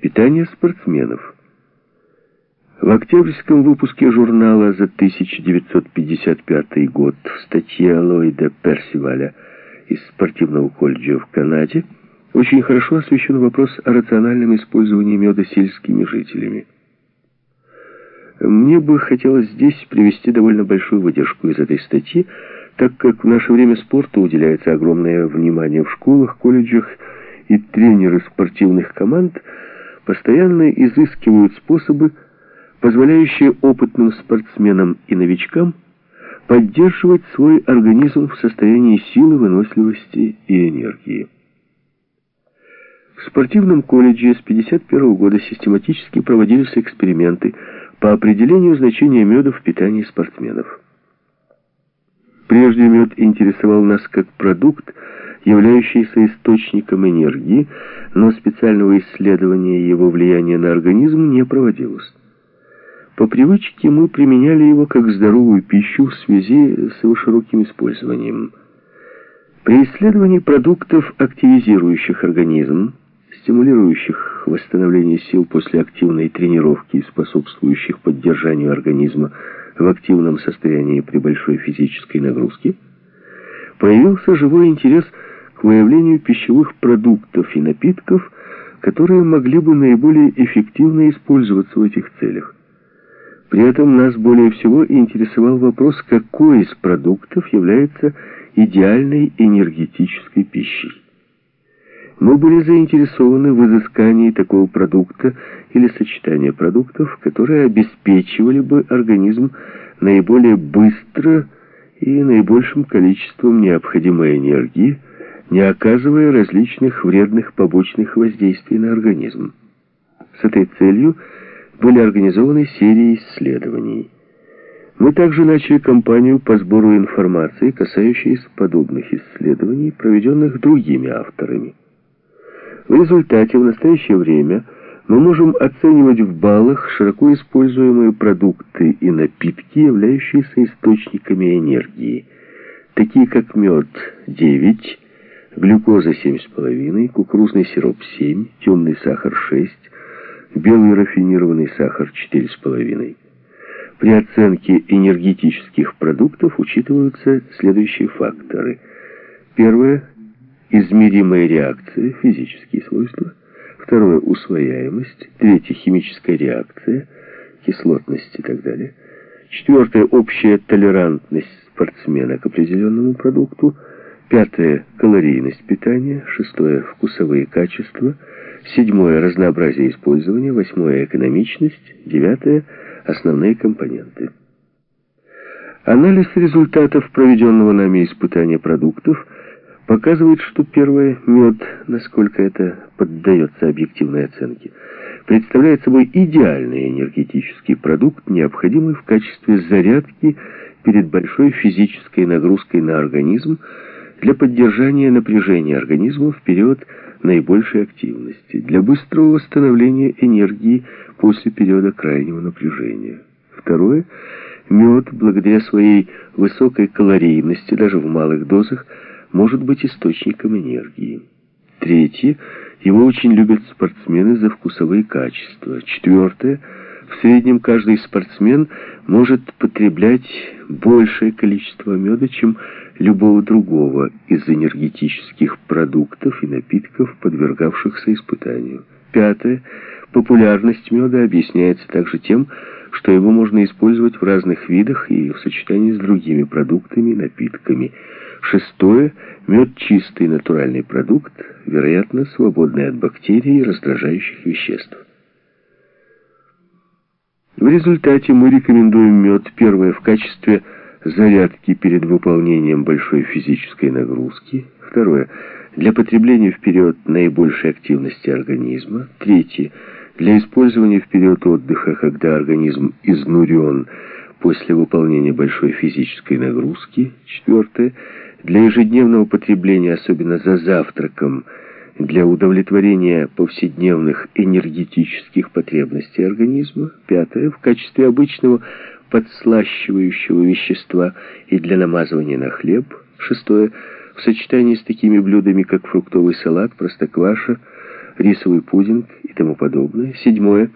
Питание спортсменов. В октябрьском выпуске журнала за 1955 год в статье Ллойда Персиваля из спортивного колледжа в Канаде очень хорошо освещен вопрос о рациональном использовании меда сельскими жителями. Мне бы хотелось здесь привести довольно большую выдержку из этой статьи, так как в наше время спорту уделяется огромное внимание в школах, колледжах, и тренеры спортивных команд постоянно изыскивают способы, позволяющие опытным спортсменам и новичкам поддерживать свой организм в состоянии силы, выносливости и энергии. В спортивном колледже с 1951 года систематически проводились эксперименты по определению значения меда в питании спортсменов. Прежде мед интересовал нас как продукт, являющийся источником энергии, но специального исследования его влияния на организм не проводилось. По привычке мы применяли его как здоровую пищу в связи с его широким использованием. При исследовании продуктов, активизирующих организм, стимулирующих восстановление сил после активной тренировки и способствующих поддержанию организма в активном состоянии при большой физической нагрузке, появился живой интерес к выявлению пищевых продуктов и напитков, которые могли бы наиболее эффективно использоваться в этих целях. При этом нас более всего интересовал вопрос, какой из продуктов является идеальной энергетической пищей. Мы были заинтересованы в изыскании такого продукта или сочетания продуктов, которые обеспечивали бы организм наиболее быстро и наибольшим количеством необходимой энергии, не оказывая различных вредных побочных воздействий на организм. С этой целью были организованы серии исследований. Мы также начали кампанию по сбору информации, касающейся подобных исследований, проведенных другими авторами. В результате в настоящее время мы можем оценивать в баллах широко используемые продукты и напитки, являющиеся источниками энергии, такие как мед 9, глюкоза 7,5, кукурузный сироп 7, темный сахар 6, белый рафинированный сахар 4,5. При оценке энергетических продуктов учитываются следующие факторы. Первое измеримая реакция, физические свойства. Второе – усвояемость. Третье – химическая реакция, кислотность и так далее. Четвертое – общая толерантность спортсмена к определенному продукту. Пятое – калорийность питания. Шестое – вкусовые качества. Седьмое – разнообразие использования. Восьмое – экономичность. Девятое – основные компоненты. Анализ результатов проведенного нами испытания продуктов – показывает, что первое, мед, насколько это поддается объективной оценке, представляет собой идеальный энергетический продукт, необходимый в качестве зарядки перед большой физической нагрузкой на организм для поддержания напряжения организма в период наибольшей активности, для быстрого восстановления энергии после периода крайнего напряжения. Второе, мед, благодаря своей высокой калорийности, даже в малых дозах, может быть источником энергии. Третье. Его очень любят спортсмены за вкусовые качества. Четвертое. В среднем каждый спортсмен может потреблять большее количество меда, чем любого другого из энергетических продуктов и напитков, подвергавшихся испытанию. Пятое. Популярность меда объясняется также тем, что его можно использовать в разных видах и в сочетании с другими продуктами и напитками – Шестое. Мед – чистый натуральный продукт, вероятно, свободный от бактерий и раздражающих веществ. В результате мы рекомендуем мед, первое, в качестве зарядки перед выполнением большой физической нагрузки, второе, для потребления в период наибольшей активности организма, третье, для использования в период отдыха, когда организм изнурен после выполнения большой физической нагрузки, четвертое, для ежедневного потребления, особенно за завтраком, для удовлетворения повседневных энергетических потребностей организма. Пятое, в качестве обычного подслащивающего вещества и для намазывания на хлеб. Шестое, в сочетании с такими блюдами, как фруктовый салат, простокваша, рисовый пудинг и тому подобное. Седьмое.